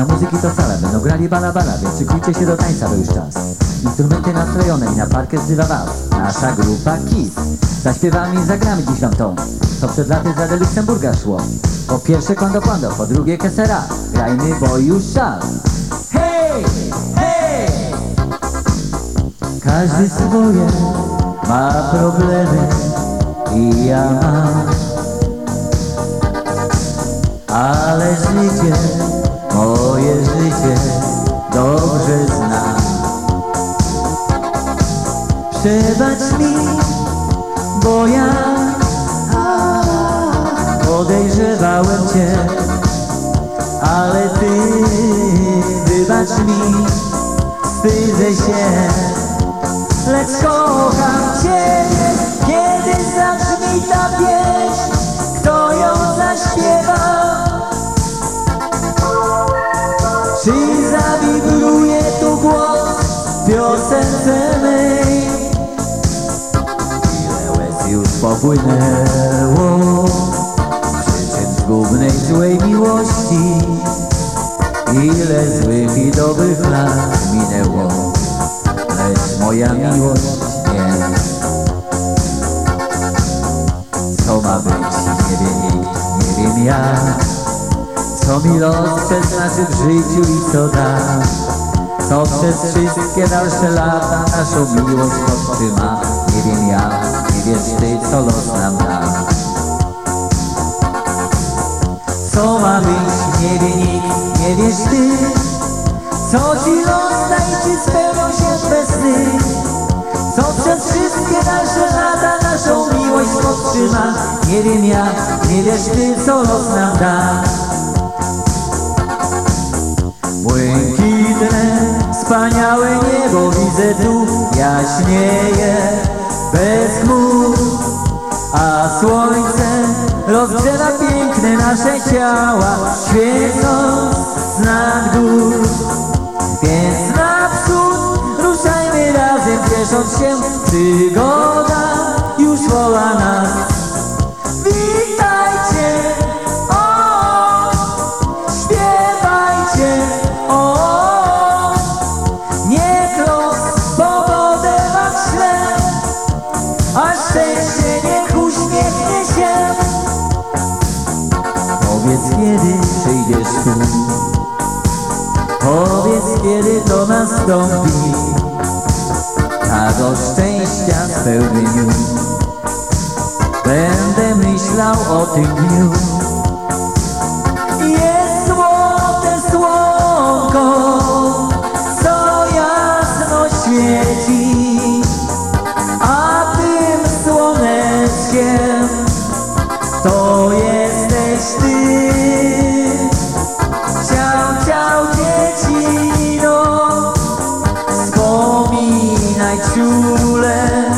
Pełna muzyki to sala, będą grali bala bala, więc szykujcie się do tańca, bo już czas. Instrumenty nastrojone i na parkiet wzywa was nasza grupa KISS. Zaśpiewamy i zagramy dziś wam tą, co przed laty za Luksemburga szło. Po pierwsze Kondo Kondo, po drugie Kesera, grajmy, bo już czas. Hej, hej! Każdy swoje ma problemy i ja mam. Ale życie, moje życie dobrze znam. Przebacz mi, bo ja podejrzewałem Cię, ale Ty wybacz mi, wstydzę się, lecz kocham Ciebie, Czy zawibruje tu głos piosence mej? Ile łez już popłynęło? Przyczyn zgubnej złej miłości. Ile złych i dobrych lat minęło? Lecz moja miłość nie. Co ma być, nie wie nikt, nie wiem ja co mi los przeznaczy w życiu i co da Co przez wszystkie dalsze lata naszą miłość podtrzyma Nie wiem ja, nie wiesz ty, co los nam da. Co ma być, nie wie nikt, nie wiesz ty. Co ci los da i czy spełnią się sny. Co przez wszystkie dalsze lata naszą miłość podtrzyma Nie wiem ja, nie wiesz ty, co los nam da jaśnieje bez chmur A słońce rozgrzewa piękne nasze ciała. Świecąc z nad gór Więc naprzód ruszajmy razem ciesząc się Przygoda kiedy to nastąpi, tak o szczęścia spełnieniu. Będę myślał o tym dniu too late.